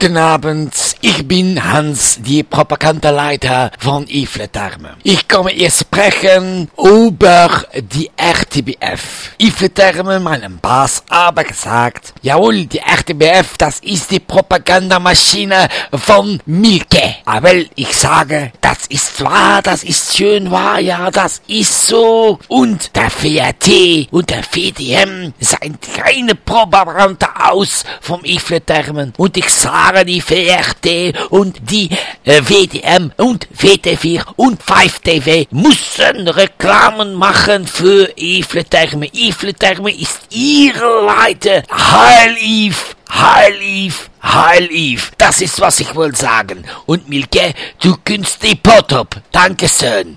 Guten Abend, ich bin Hans, die Propagandaleiter von Ifle Therme. Ich komme hier sprechen über die RTBF. Ifle Therme, meinem Boss, aber gesagt, jawohl, die RTBF, das ist die Propagandamaschine von Milke. Aber ich sage, das ist wahr, das ist schön wahr, ja, das ist so. Und der VRT und der VDM sind keine Propaganda aus vom Ifle Thermen. Und ich sage, die VRT und die äh, WDM und WT4 und 5TV müssen Reklamen machen für Ifle Therme. Ifle Therme ist ihre Leute. Heil Eve, Heil Eve, Heil Eve. Das ist, was ich will sagen. Und Milke, du kennst die Potop. Dankeschön.